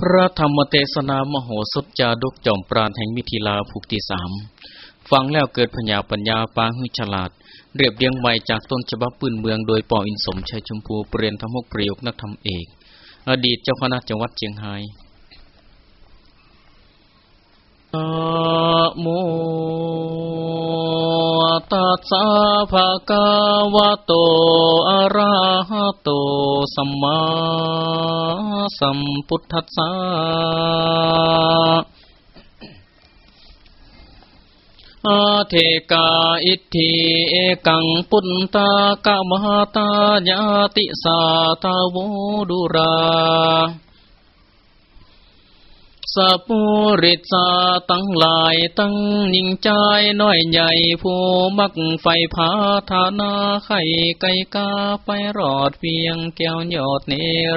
พระธรรมเทศนามโหสถจาดกจอมปราณแห่งมิถิลาภูกที่สามฟังแล้วเกิดพญาปัญญาปางหุฉลาด เรียบเรียงไว้จากต้นฉบับปืนเมืองโดยปออินสมชัยชมพูเปลี่ยนธรรมกประโยคนักธรรมเอก อดีตเจ้าคณะจังหวัดเชียงไฮ้โม ตัสสะภะคะวะโต อะระหะโต สัมมาสัมพุทธัสสะอาเทกาอิทธิเอกังปุตตากะมหาตายาติสาทาวดุรา สัปุริสาตั้งหลายตั้งยิ่งใจน้อยใหญ่ผู้มักไฟพาธานาไข่ไก่กาไปรอดเพียงแก้วยอดเน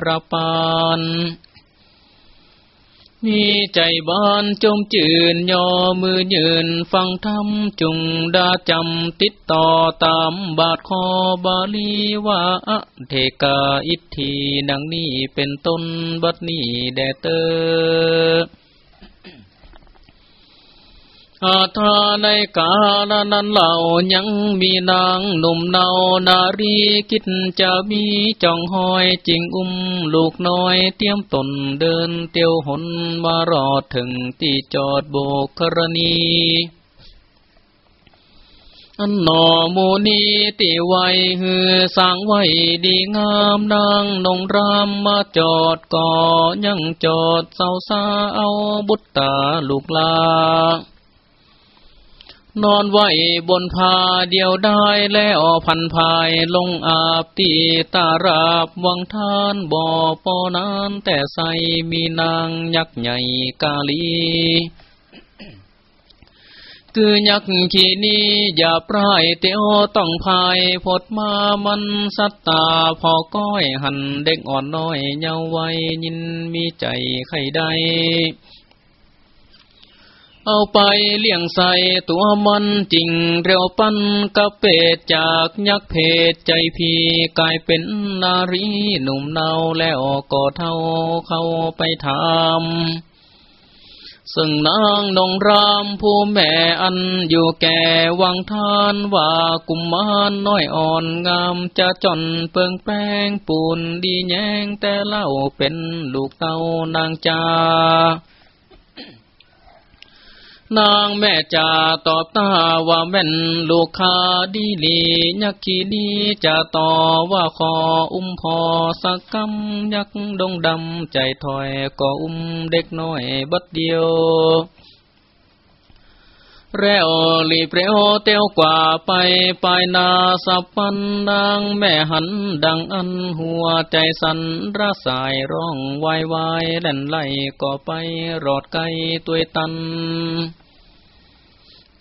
รปาน มีใจบานจมจืนย่อมือยืนฟังธรรมจุงดาจำติดต่อตามบาทคอบาลีว่าเทกาอิทธีดังนี้เป็นต้นบัดนี้แดเตอ อาทาในกาลนั้นเหล่ายังมีนางหนุ่มเนานารีคิดจะมีจ้องหอยจิงอุ้มลูกน้อยเตรียมตนเดินเตียวหนมารอดถึงที่จอดโบกกรณีอันนอมูนีติไวฮือสร้างไว้ดีงามนางนงรามมาจอดก่อยังจอดเศร้าซาเอาบุตตาลูกลา นอนไหวบนพาเดียวได้แล้วพันภายลงอาบตีตาราบวังทานบ่อปอนานแต่ใสมีนางยักษ์ใหญ่กาลี คือยักษ์ขีนี้อย่าปลายเตียวต้องพายพดมามันสัตตาพอก้อยหันเด็กอ่อนน้อยเยาว์วัยยินมีใจใครได้ เอาไปเลี้ยงใส่ตัวมันจริงเร็วปั้นกระเป็ดจากยักษ์เพศใจพีกลายเป็นนารีหนุ่มเนาแล้วก็เท่าเข้าไปทำซึ่งนางนงรามผู้แม่อันอยู่แก่วังทานว่ากุมมารน้อยอ่อนงามจะจนเปิงแป้งปูนดีแยงแต่เล่าเป็นลูกเต้านางจ้า นางแม่จ่าตอบตาว่าแม่นลูกคาดีลียักขีดีจะต่อว่าขออุ้มพอสักกำยักดงดำใจถอยก็อุ้มเด็กน้อยบัดเดียว เรวลีเปรวเตียวกว่าไปไปนาสับปันนางแม่หันดังอันหัวใจสันระสายร้องวายวายแล่นไล่ก็ไปรอดไกลตัวตัน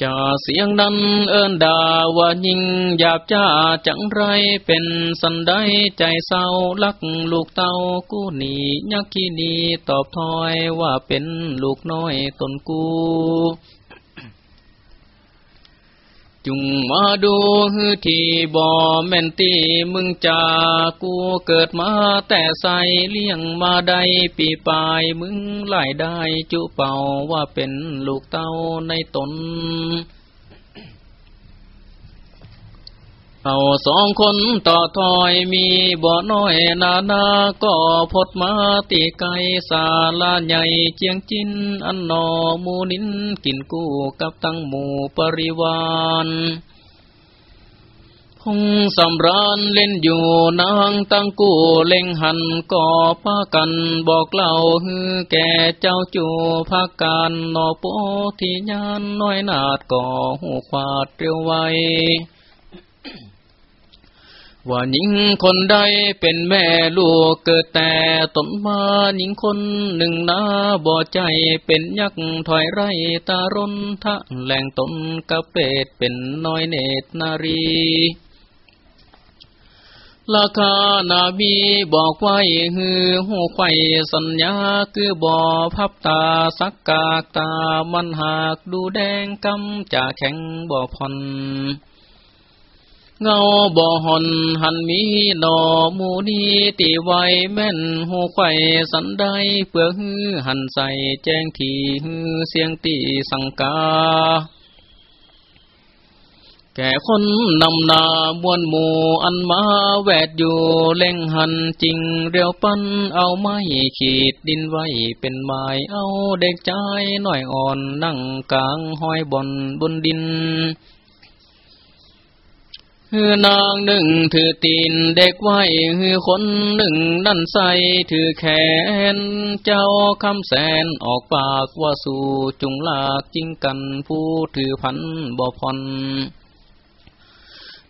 จะเสียงนั้นเอินดาว่ายิงหยาบจ้าจังไรเป็นสันได้ใจเศร้าลักลูกเต้ากู้หนียักขีนีตอบถอยว่าเป็นลูกน้อยตนกู จุงมาดูฮือที่บ่อแม่นตีมึงจากูเกิดมาแต่ใสเลี้ยงมาได้ปีปลายมึงไล่ได้จุเป่าว่าเป็นลูกเต้าในตน เอาสองคนต่อถอยมีบ่อน้อยนานาก็พดมาตีไกสาลาใหญ่เจียงจินอันนอมูนินกินกู้กับตั้งหมู่ปริวานคงสำรานเล่นอยู่นางตั้งกู้เล็งหันก่อพากันบอกเล่าฮือแก่เจ้าจูพักการนอโปที่ยานน้อยนาดก่อหูควาดเรียวไว ว่าหญิงคนใดเป็นแม่ลูกเกิดแต่ตนมาหญิงคนหนึ่งนาบ่ใจเป็นยักษ์ถอยไรตารนทะแหล่งตนกระเป็ดเป็นน้อยเนตรนารีราคานาบีบอกไว้ฮือหูไข่สัญญาคือบ่อพับตาสักกากตามันหากดูแดงกำจะแข็งบ่อพอน เงาบ่อหอนหันมีดอมูนีตีไวแม่นหูไข่สันได้เปื่อฮือหันใส่แจ้งทีฮือเสียงตีสังกา แก่คนนำนามวนหมู่อันมาแวดอยู่เล่งหันจริงเรียวปั้นเอาไม้ขีดดินไว้เป็นไม้เอาเด็กใจหน่อยอ่อนนั่งกลางห้อยบนบนดิน ฮือนางหนึ่งถือตีนเด็กไว้ฮือคนหนึ่งนั่นใส่ถือแขน เจ้าคำแสนออกปากว่าสู่จุงลากจิงกันผู้ถือพันบ่พอน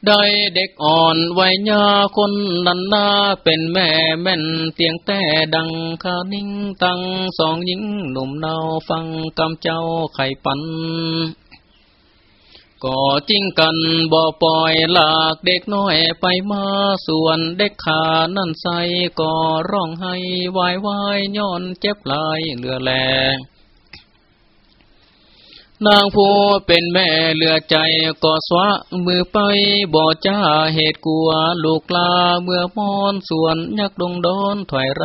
ได้เด็กอ่อนไว้ยาคนนันนาเป็นแม่แม่นเตียงแต่ดังคานิ่งตั้งสองหญิงหนุ่มเนาฟังกำเจ้าไข่ปัน ก็จริงกันบ่ปล่อยหลากเด็กน้อยไปมาส่วนเด็กขานั่นใสก็ร้องให้วายวายย้อนเจ็บลายเหลือแลนางผู้เป็นแม่เหลือใจก็สวะมือไปบ่จ้าเหตุกลัวลูกลาเมื่อมอนส่วนยักดงดอนถอยไร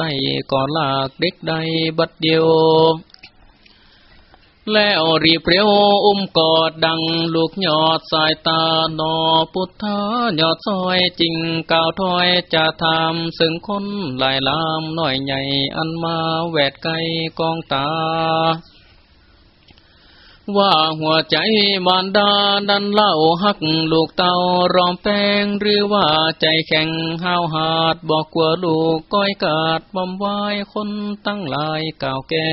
ก็ลากเด็กใดบัดเดียว แล้วรีบเร็วอุ้มกอดดังลูกยอดสายตาหนอพุทธายอดซอยจริงก่าวถอยจะทำซึ่งคนหลายลามหน่อยใหญ่อันมาแวดไกลกองตา ว่าหัวใจมารดาดันเล่าหักลูกเต่ารอมแป้งหรือว่าใจแข็งห้าวหาดบอกกลัวลูกก้อยกาดบำวายคนตั้งหลายก่าวแก่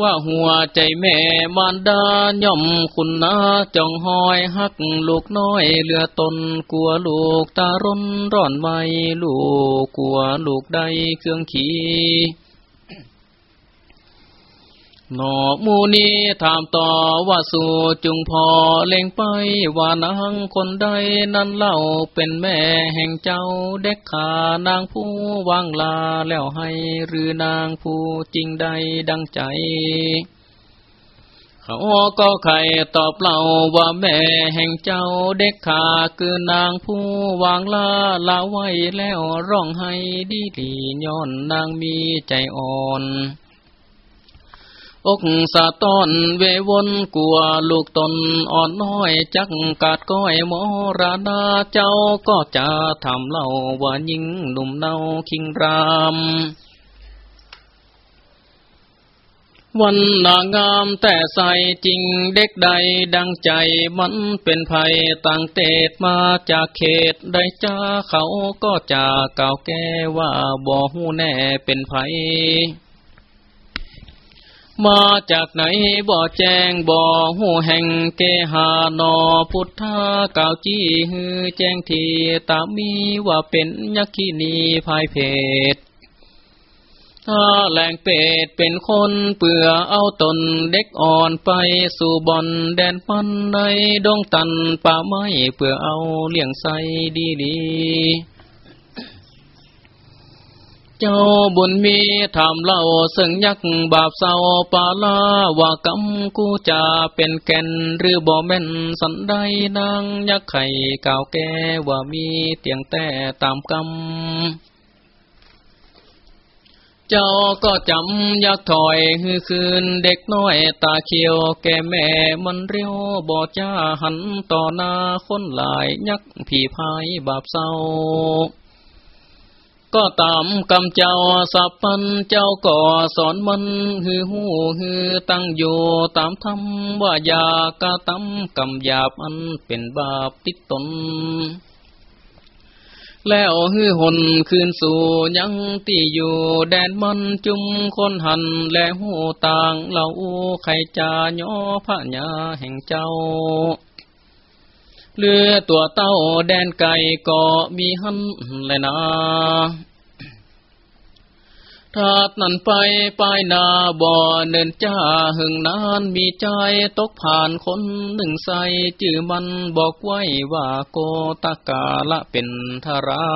ว่าหัวใจแม่มารดาย่อมคุณนาจองหอยหักลูกน้อยเหลือตนกลัวลูกตาร้นร้อนไว้ลูกกลัวลูกใดเครื่องขี่ นอมูนีถามต่อว่าสู่จุงพอเล็งไปว่านางคนใดนั้นเล่าเป็นแม่แห่งเจ้าเด็กขานางผู้วางลาแล้วให้หรือนางผู้จริงใดดังใจ เขาก็ไข่ตอบเล่าว่าแม่แห่งเจ้าเด็กขาคือนางผู้วางลาลาไว้แล้วร้องให้ดีดีย้อนนางมีใจอ่อน อกสะต้อนเววนกลัวลูกตนอ่อนน้อยจักกาดก้อยมราดาเจ้าก็จะทำเล่าว่ายิ่งหนุ่มเนาคิงรามวันนางามแต่ใสจริงเด็กใดดังใจมันเป็นภัยต่างเตดมาจากเขตใดจ้าเขาก็จะกล่าวแก้ว่าบ่หูแน่เป็นภัย มาจากไหนบ่แจ้งบ่หูแห่งเกหานอพุทธากาวจี้ฮือแจ้งทีตามีว่าเป็นยักขีนีภายเพศถ้าแหลงเป็ดเป็นคนเปื่อเอาตนเด็กอ่อนไปสู่บอนแดนปันในดงตันป่าไม้เปื่อเอาเลี้ยงใสดีดี เจ้าบุญมีทำเล่าซึ่งยักบาปเศร้าปาลาว่ากำกูจะเป็นแก่นหรือบ่แม่นสันใดนางยักไข่กาวแก่ว่ามีเตียงแต่ตามกำเจ้าก็จำยักถอยฮือคืนเด็กน้อยตาเขียวแก่แม่มันเรียวบ่จ้าหันต่อหน้าคนหลายยักผีพายบาปเศร้า ก็ตามกำเจ้าสับปันเจ้าก็สอนมันฮือหูฮือตั้งอยู่ตามธรรมว่าอยากะตำกำหยาบอันเป็นบาปติดตน แล้วฮือหนคืนสู่ยังตีอยู่แดนมันจุมคนหันและหูต่างเหล่าใครจะย่อพระญาแห่งเจ้า เลือตัวเต้าแดนไก่ก็มีหันแลยนะถาดนั่นไปปายนาบ่อเนินจ้าหึงนานมีใจตกผ่านคนหนึ่งใสจื่อมันบอกไว้ว่าโกตากาละเป็นธารา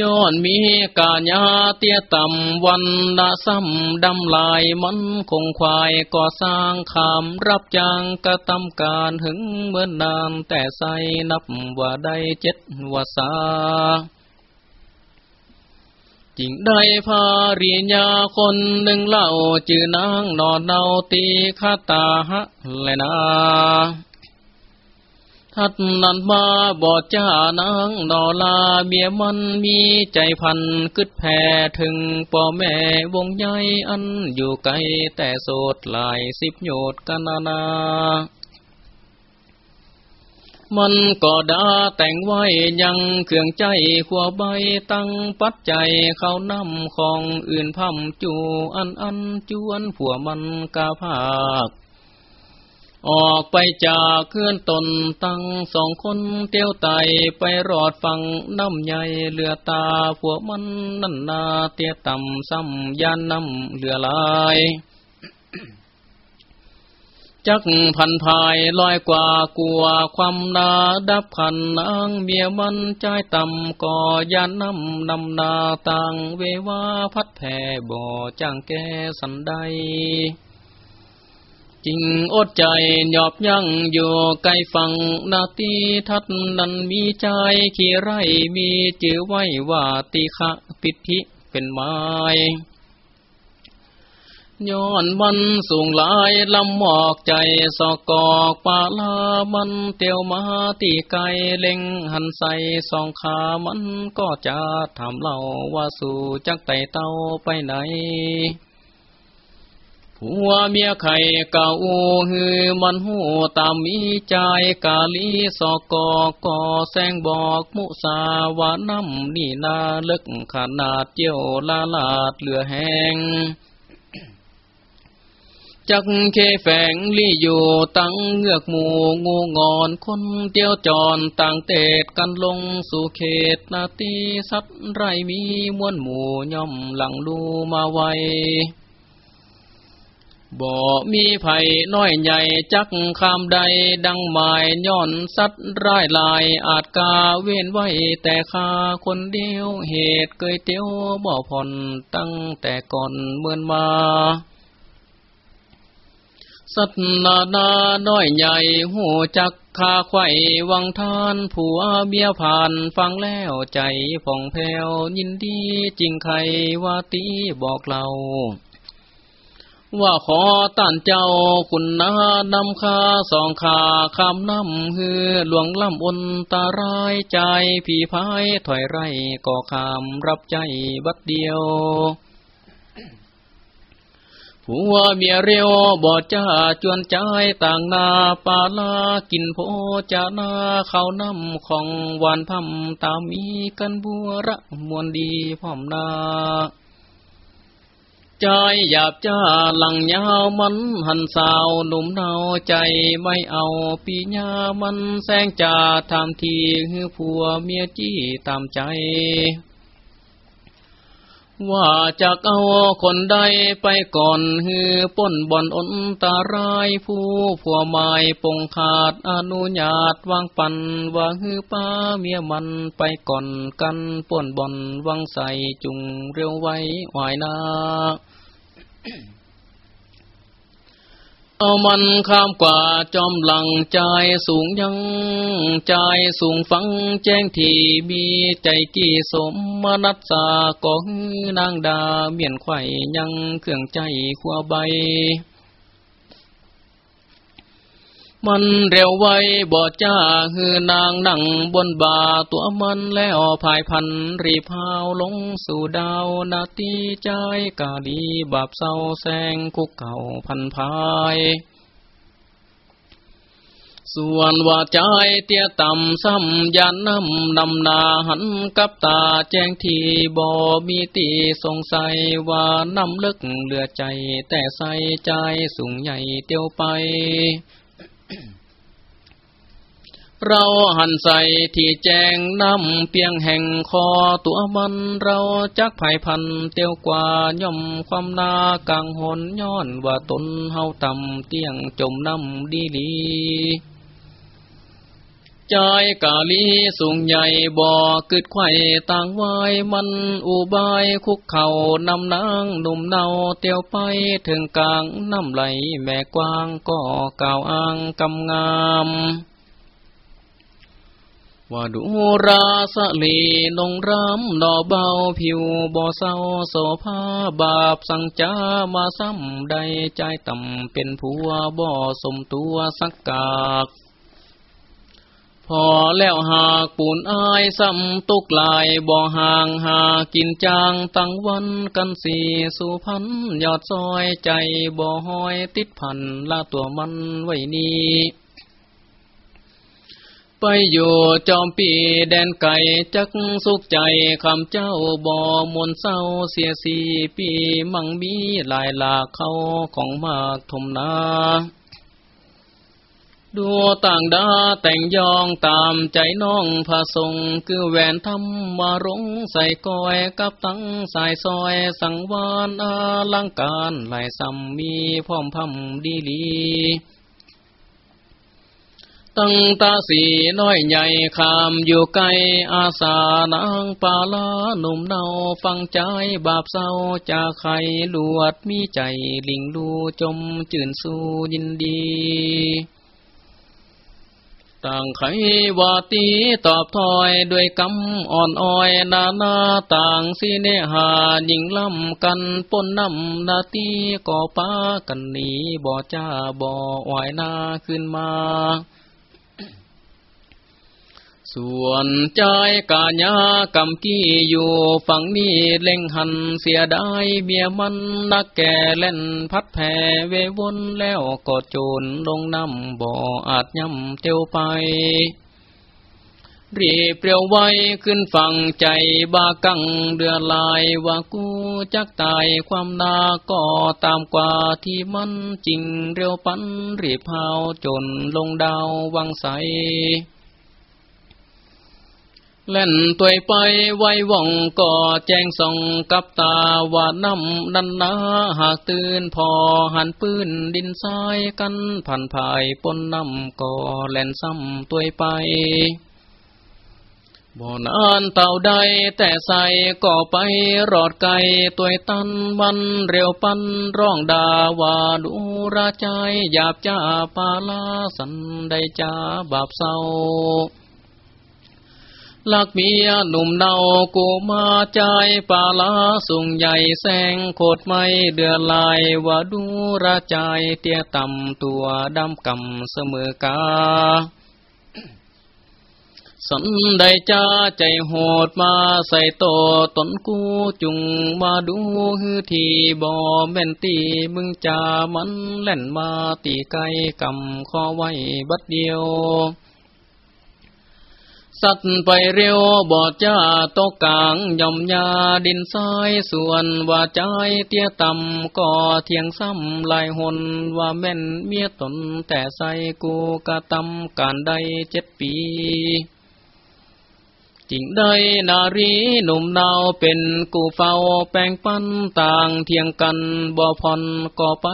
ย้อนมีกาญาเตี้ยต่ำวันละซ้ำดำลายมันคงควายก่อสร้างขามรับจางกระทำการหึงเมื่อนานแต่ใสนับว่าได้เจ็ดวาสาจิงได้พารีญาคนหนึ่งเล่าจือนางนอนเนาตีคาตาฮะเลยนะ ทัดนันมาบอดจ้านางนอลาเบียมันมีใจพันกึดแผ่ถึงป่อแม่วงใหญ่อันอยู่ไกลแต่โสดหลายสิบโยดกันนานามันก็ดาแต่งไว้ยังเครื่องใจขัวใบตั้งปัดใจเขานำของอื่นพัมจูอันอันจวนผัวมันกาภาค ออกไปจากเคลื่อนตนตั้งสองคนเตี้ยวไตไปรอดฟังน้ำใหญ่เลือตาผัวมันนั่นนาเตี้ยต่ำซ้ำยานน้ำเลือลายจักพันภายลอยกว่ากลัวความนาดับขันนางเมียมันใจต่ำก่อยานนำนำนาต่างเววาพัดแผ่บ่อจ้างแกสันใด จริงอดใจหยอบยั่งอยู่ไกลฟังนาตีทัดนั้นมีใจขี่ไรมีจือไว้ว่าติขะปิธิเป็นไม้ย้อนมันสูงหลายลำหมอกใจสอกกอกปาลามันเตียวมาตีไกเล็งหันใส่สองขามันก็จะทำเล่าว่าสู่จักไตเต้าไปไหน ผัวเมียไข่เก่าฮือมันหูตามมีใจกาลีสอกกอกอแสงบอกมุสาวาน้ำนี่นาเลึกขนาดเจียวลาลาดเหลือแหงจักเคแฝงลี่อยู่ตั้งเงือกหมูงูงอนคนเตียวจอนต่างเตดกันลงสู่เขตนาตีสัตไรมีมวนหมูย่อมหลังลูมาไว บ่มีไผ่น้อยใหญ่จักคำใดดังหมายย้อนสัตว์ร้ายลายอาจกาเว้นไว้แต่ข้าคนเดียวเหตุเกยเตียวบ่ผ่อนตั้งแต่ก่อนเมื่อนมา สัตนานาน้อยใหญ่หูจักคาไข่วังทานผัวเบียผ่านฟังแล้วใจผ่องแผ้วยินดีจริงใครว่าตีบอกเรา ว่าขอต้านเจ้าคุณนานำคาสองขาคำนำฮือหลวงลำอนตารายใจผีพายถอยไรก่อคำรับใจบัดเดียวผัวเมียเรียวบอดจ้าจวนใจต่างนาปาลากินโพจานาเขานำของหวานพัมตามมีกันบัวระมวลดีพร้อมนา ใจหยาบจ้าหลังยาวมันหันสาวหนุ่มเนาใจไม่เอาปีญามันแสงจ่าทำทีคือผัวเมียจี้ตามใจ ว่าจะเอาคนใดไปก่อนฮือป้นบ่อนอนตารายผู้ผัวไม้ปงขาดอนุญาตวางปันว่าฮือป้าเมียมันไปก่อนกันป้นบ่อนวังใสจุงเร็วไว้หวายนา เอามันข้ามกว่าจอมหลังใจสูงยังใจสูงฟังแจ้งที่มีใจกี่สมมนัสสากองนางดาเมียนไข่ยังเครื่องใจขัวใบ มันเร็วไวบอดจ้าฮือนางนั่งบนบาตัวมันแล้วภายพันรีพาวลงสู่ดาวนาตีใจกาลีบาบเศร้าแสงคุกเก่าพันพายส่วนว่าใจเตี้ยต่ำซ้ำยันน้ำนำนาหันกับตาแจ้งทีบ่มีตีสงสัยว่าน้ำลึกเหลือใจแต่ใส่ใจสูงใหญ่เตียวไป เราหันใส่ที่แจงน้ำเปียงแห่งคอตัวมันเราจักภายพันเตียวกว่าย่อมความนากลางหนย้อนว่าตนเฮาต่ำเตียงจมน้ำดีดี ใจกาลีสูงใหญ่บ่อกึดไข่ต่างไว้มันอุบายคุกเข่านำนางหนุ่มเนาเตียวไปถึงกลางน้ำไหลแม่กว้างก็กล่าวอ้างกำงามว่าดูราสลีนงรำนอเบาผิวบ่อเศร้าโสภาบาปสังจามาซ้ำใดใจต่ำเป็นผัวบ่อสมตัวสักกาก พอแล้วหากปูนอายซ้ำตุกลายบ่ห่างหากินจางตั้งวันกันสีสุพันยอดซอยใจบ่ห้อยติดพันละตัวมันไว้นี้ไปอยู่จอมปีแดนไก่จักสุขใจคำเจ้าบ่มนเศร้าเสียสีปีมั่งมีหลายหลากเขาของมากทมนา ดูต่างดาแต่งยองตามใจน้องผาทรงคือแหวนทำมารงใส่ก้อยกับตั้งสายซอยสังวานอาลังการหลายซ้ำมีพร้อมพำดีลีตั้งตาสีน้อยใหญ่ขามอยู่ไกลอาสานางปาลาหนุ่มเนาฟังใจบาปเศร้าจะใครลวดมีใจลิงดูจมจื่นสู้ยินดี ต่างไขวาตีตอบถอยด้วยกำอ่อนอ้อยนานาต่างสีเนหาหญิงลำกันปนนำนาตีก่อป้ากันหนีบ่อจ้าบ่อไหวนาขึ้นมา ส่วนใจกาญากำกี้อยู่ฝั่งนี้เล่งหันเสียได้เมียมันนักแก่เล่นพัดแผ่เววนแล้วกดโจนลงน้ำบ่ออาจย่ำเตียวไปรีเปรียวไว้ขึ้นฝั่งใจบากังเดือลายว่ากูจักตายความนาก็ตามกว่าที่มันจริงเร็วปันรีเผาจนลงดาววังใส เล่นตัวไปไว้ว่องก่อแจ้งส่องกับตาว่าน้ำนันนาหากตื่นพอหันปืนดินทรายกันผ่านภายปนน้ำก่อแล่นซ้ำตัวไปบ่นานเต่าใดแต่ใส่ก่อไปรอดไกลตัวตันวันเร็วปันร้องดาว่าดูราใจหยาบจ้าปาลาสันได้จ้าบาปเศร้า ลักเมียหนุ่มเนากูมาใจปาลาสุงใหญ่แสงโคดไม่เดือลายว่าดูระใจเตี้ยต่ำตัวดำกำเสมอกาสันได้จ้าใจโหดมาใส่โตตนกูจุงมาดูฮือทีบ่แม่นตีมึงจามันเล่นมาตีไกกำข้อไว้บัดเดียว สัตว์ไปเร็วบอดจ้าตกกลางย่อมยาดินทรายส่วนว่าใจเตี้ยต่ำก่อเทียงซ้ำลายหนว่าแม่นเมียตนแต่ใส่กูกะตำการใดเจ็ดปี จริงได้นารีหนุ่มนาวเป็นกูเฝ้าแปลงปั้นต่างเทียงกันบ่พอนก็ไป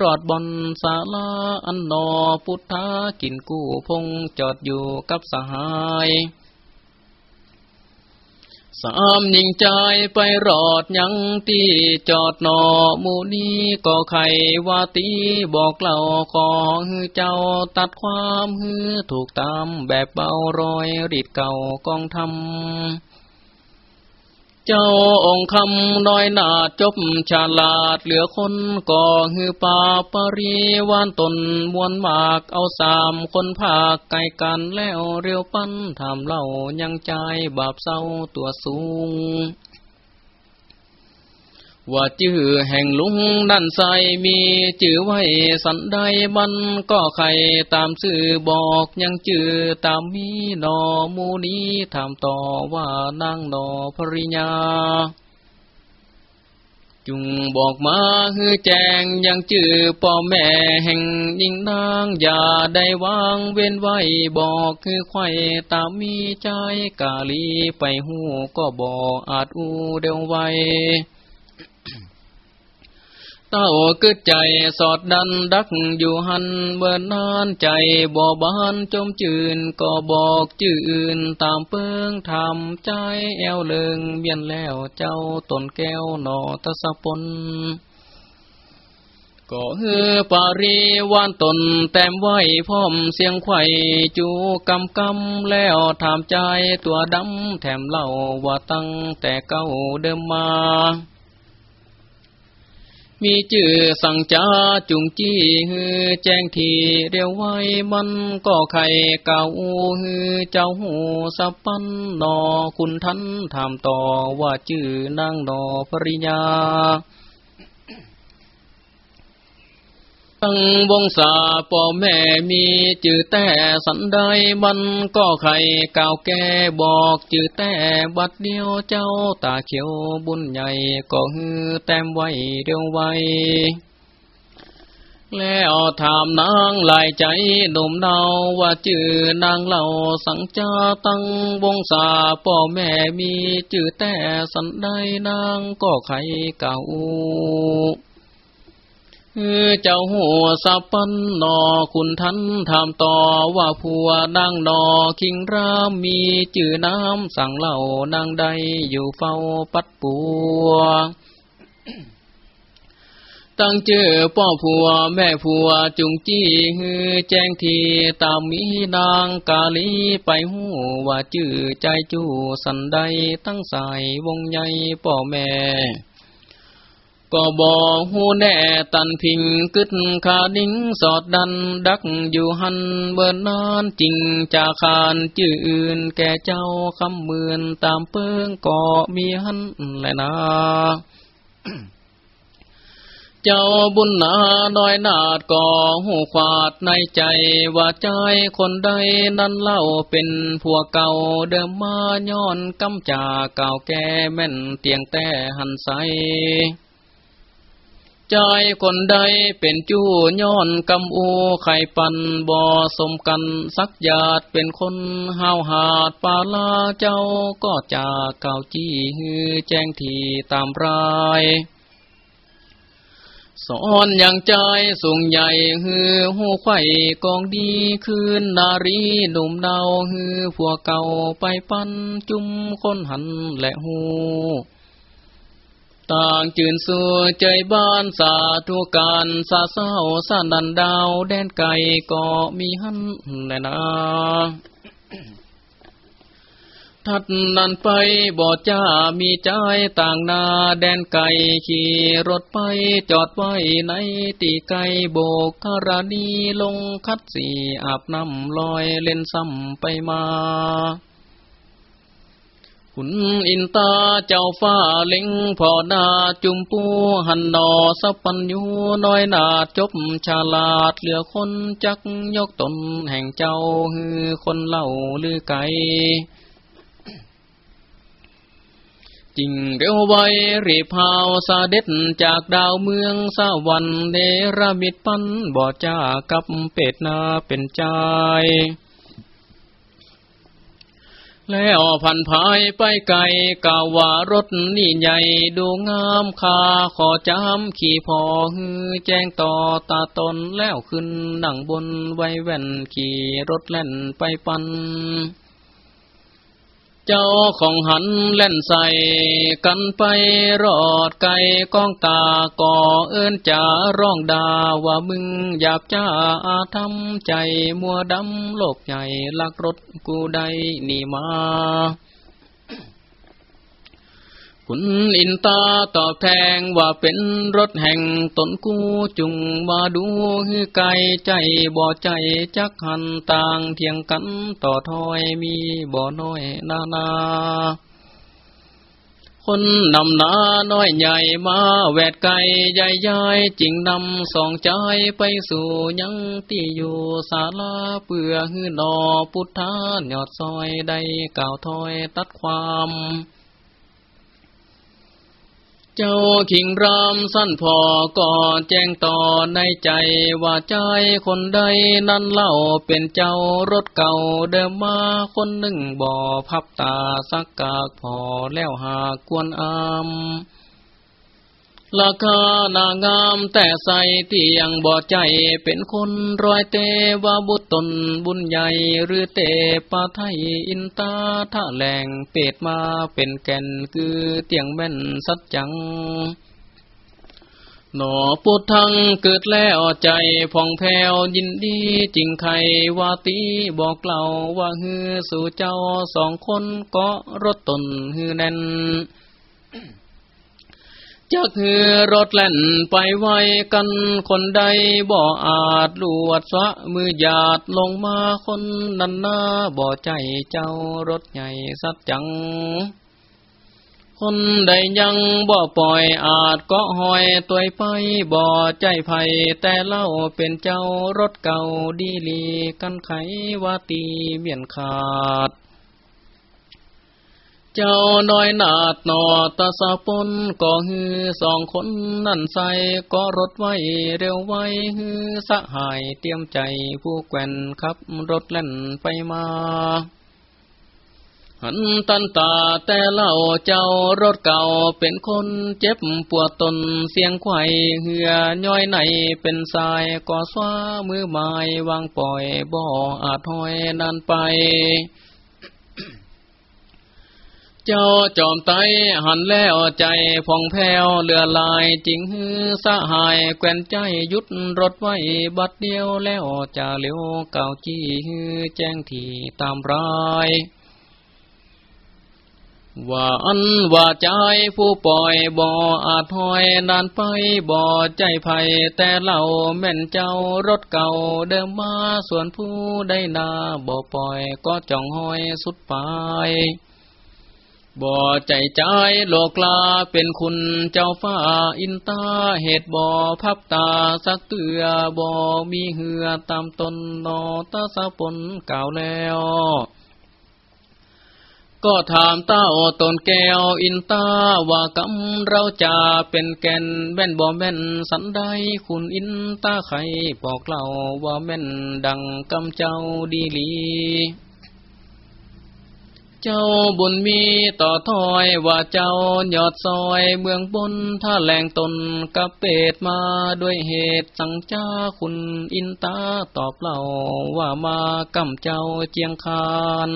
รอดบอนศาลาอันนอพุทธากินกู้พงจอดอยู่กับสหาย สามยิงใจไปรอดยังตีจอดนอมูนี้ก็ไขว่าตีบอกเล่าของเจ้าตัดความฮือถูกตามแบบเบารอยริดเก่ากองทำ จ้าองค์คำน้อยนาจบฉลาดเหลือคนก่อหือป่าปรีวานตนมวนมากเอาสามคนภาคไก่กันแล้วเรียวปั้นทำเล่ายังใจบาปเศร้าตัวสูง ว่าจื้อแห่งลุงนั่นใสมีจื้อไว้สันใดมันก็ใครตามสื่อบอกยังจื้อตามมีนอมูนี้ถามต่อว่านางนอภริยาจุงบอกมาฮือแจงยังจื้อพ่อแม่แห่งยิ่งนางอย่าได้วางเว้นไว้บอกคือไข่ตามมีใจกาลีไปหูก็บอกอาจอูเดียวไว้ ศร้ากึดใจสอดดันดักอยู่หันเบินนานใจบ่บานจมจืนก็บอกจื่นตามเปิงทำใจแอวเลิงเบียนแล้วเจ้าตนแก้วหนอตะสะปนก็เฮือปารีวานตนแต้มไว้พร้อมเสียงไข่จูกำกำแล้วถามใจตัวดำแถมเล่าว่าตั้งแต่เก้าเดิมมา มีจื่อสั่งจ้าจุงจี้ฮือแจ้งทีเรียวไว้มันก็ไข่เก่าฮือเจ้าหูสับปันนอคุณทันถามต่อว่าจื่อนางนอภริยา ตั้งวงศาพ่อแม่มีจื่อแต่สันใดมันก็ไข่ก่าวแก่บอกจื่อแต่บัดเดียวเจ้าตาเขียวบุญใหญ่ก็ฮือแต้มไว้เดียวไว้แล้วถามนางลายใจหนุ่มเนาว่าจื่อนางเล่าสังจาตั้งวงศาพ่อแม่มีจื่อแต่สันใดนางก็ไข่เก่า เจ้าหัวสับปันนอคุณทันถามต่อว่าผัวนางนอคิงรามมีจื่อน้ำสั่งเล่านางใดอยู่เฝ้าปัดปัวตั้งเจอป้อผัวแม่ผัวจุงจี้ฮือแจ้งทีตามมีนางกาลีไปหูว่าจื่อใจจู่สันใดตั้งสายวงใหญ่ป้อแม่ ก็บอกหูแน่ตันพิงกึดขาดิ้งสอดดันดักอยู่หันเบินนานจริงจาคานจื่ออื่นแก่เจ้าคำเมือนตามเปิงก็มีหันแลยนะเจ้าบุญนาน้อยนาดก่อหูขวาดในใจ ว่าใจคนใดนั้นเล่าเป็นผัวเก่าเดิมมาย้อนกำจากเก่าแก่แม่นเตียงแต่หันใส ใจคนใดเป็นจู้ย้อนกำอูไข่ปันบ่อสมกันสักหยาดเป็นคนห้าวหาดปาลาเจ้าก็จากเก่าจี้ฮือแจ้งทีตามรายสอนอย่างใจสูงใหญ่ฮือหูไข่กองดีคืนนารีหนุ่มดาวฮือผัวเก่าไปปันจุ่มคนหันและหู ต่างจืนสู่ใจบ้านสาธุการสาเศร้าสานันดาวแดนไก่ก็มีหันแน่นาทัดนันไปบ่จ้ามีใจต่างนาแดนไก่ขี่รถไปจอดไว้ในตีไก่โบกคารานีลงคัดสีอาบน้ำลอยเล่นซ้ำไปมา ขุนอินตาเจ้าฟ้าเล็งพอนาจุมปูหันนอสัปัญญูน้อยนาจบฉลาดเหลือคนจักยกตนแห่งเจ้าฮือคนเล่าลือไกจริงเร็วไวรีพาวสาเด็ดจากดาวเมืองสวรรค์เดรมิดปันบ่อจ้ากับเป็ดนาเป็นใจ แล้วพันภายไปไกลกาว่ารถนี่ใหญ่ดูงามคาขอจำขี่พอฮือแจ้งต่อตาตนแล้วขึ้นดั่งบนไว้แว่นขี่รถแล่นไปปัน เจ้าของหันเล่นใส่ กันไปรอดไกลก้องตาก่อเอิ้นจะร้องดาว่ามึงหยาบจ้าอาทำใจมัวดำโลกใหญ่ลักรถกูได้นี่มา คุณอินตาตอบแทงว่าเป็นรถแห่งตนกู้จุงมาดูฮือไกลใจบ่อใจจักหันต่างเทียงกันต่อถอยมีบ่อน้อยนานา คนนำนาน้อยใหญ่มาแวดไก่ใหญ่ใหญ่จริงนำสองใจไปสู่ยังที่อยู่ศาลาเปื่อหือนอพุทธานยอดซอยได้กล่าวถอยตัดความ เจ้าขิงรามสั้นพอก่อแจ้งต่อในใจว่าใจคนใดนั้นเล่าเป็นเจ้ารถเก่าเดิมมาคนหนึ่งบ่อพับตาสักกากพอแล้วหากวนอาม ราคานางามแต่ใสเตียงบ่ใจเป็นคนรอยเตวาบุตรตนบุญใหญ่หรือเตปาไทยอินตาท่าแหลงเปดมาเป็นแก่นคือเตียงแม่นสัจจังหนอพุทังเกิดแล้วใจผ่องแผ้วยินดีจริงใครว่าตีบอกเล่าว่าฮือสู่เจ้าสองคนก็รถตนฮือแน่น จะคือรถแล่นไปไวกันคนใดบ่อาจลวดสะมือหยาดลงมาคนนันนาบ่ใจเจ้ารถใหญ่สัดจัง คนใดยังบ่ปล่อยอาจก็หอยตัวไปบ่ใจไผ่แต่เล่าเป็นเจ้ารถเก่าดีลีกันไขว่าตีเมียนขาด เจ้าน้อยนาดนอตะสะปนก็ฮือสองคนนั่นใส่ก็รถไว้เร็วไว้ฮือสะหายเตรียมใจผู้แกวนขับรถเล่นไปมาหันตันตาแต่เล่าเจ้ารถเก่าเป็นคนเจ็บปวดตนเสียงไข่เหือย่อยในเป็นสายก่อสว้ามือไม้วางปล่อยบ่ออาจหอยนันไป เจ้าจอมไตหันแล้วใจผ่องแผ้วเลือลายจริงฮือสหายแกวนใจยุดรถไว้บัดเดียวแล้วจะเลี้ยวเก่าจี้ฮือแจ้งทีตามรายว่าอันว่าใจผู้ปล่อยบ่ออาจหอยนานไปบ่อใจไผ่แต่เล่าแม่นเจ้ารถเก่าเดิมมาส่วนผู้ได้นาบ่ปล่อยก็จ้องหอยสุดปลาย บ่ใจใจโลกลาเป็นคุณเจ้าฟ้าอินตาเหตุบ่พับตาสักเตือบ่มีเหือตามตนนอตาสะปนกล่าวแล้ว ก็ถามเต้าตนแก้วอินตาว่ากำเราจะเป็นแก่นแม่นบ่แม่นสันใดคุณอินตาไขบอกเล่าว่าแม่นดังกำเจ้าดีลี เจ้าบุญมีต่อถอยว่าเจ้ายอดซอยเมืองบนท่าแหลงตนกับเป็ดมาด้วยเหตุสังจ้าคุณอินตาตอบเล่าว่ามากำเจ้าเจียงคาน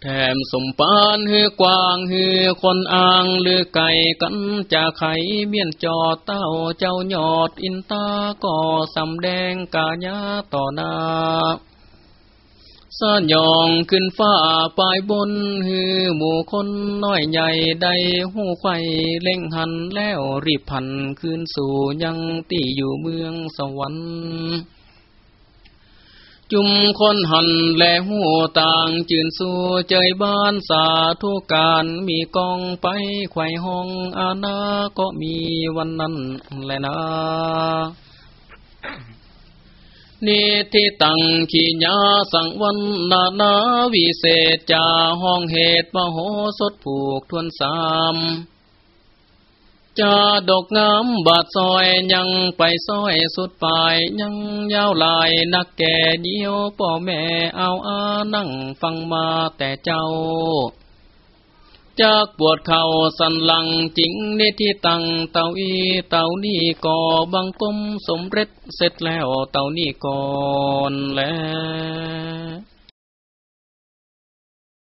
แถมสมปานฮือกวางฮือคนอ่างหรือไก่กันจะไขเมียนจอดเต้าเจ้ายอดอินตาก็สำแดงกาญาต่อหน้า สะยองขึ้นฟ้าปลายบนฮือหมู่คนน้อยใหญ่ใดหูไข่เล่งหันแล้วรีบพันขึ้นสู่ยังตีอยู่เมืองสวรรค์จุมคนหันแลหูต่างจืนสู่เจยบ้านสาธุการมีกองไปไข่ห้องอาณาก็มีวันนั้นและนะ นิทิตังขีญาสังวันนานาวิเศษจาห้องเหตุมโหสถผูกทวนสามจาดกงามบาดซอยยังไปซอยสุดปลายยังยาวลายนักแก่เดียวพ่อแม่เอาอานั่งฟังมาแต่เจ้า จากปวดเข่าสันหลังจิงในที่ตังเต่าอีเต่านี่ก่อบังกมสมเร็จเสร็จแล้วเต่านี่ก่อนแล้ว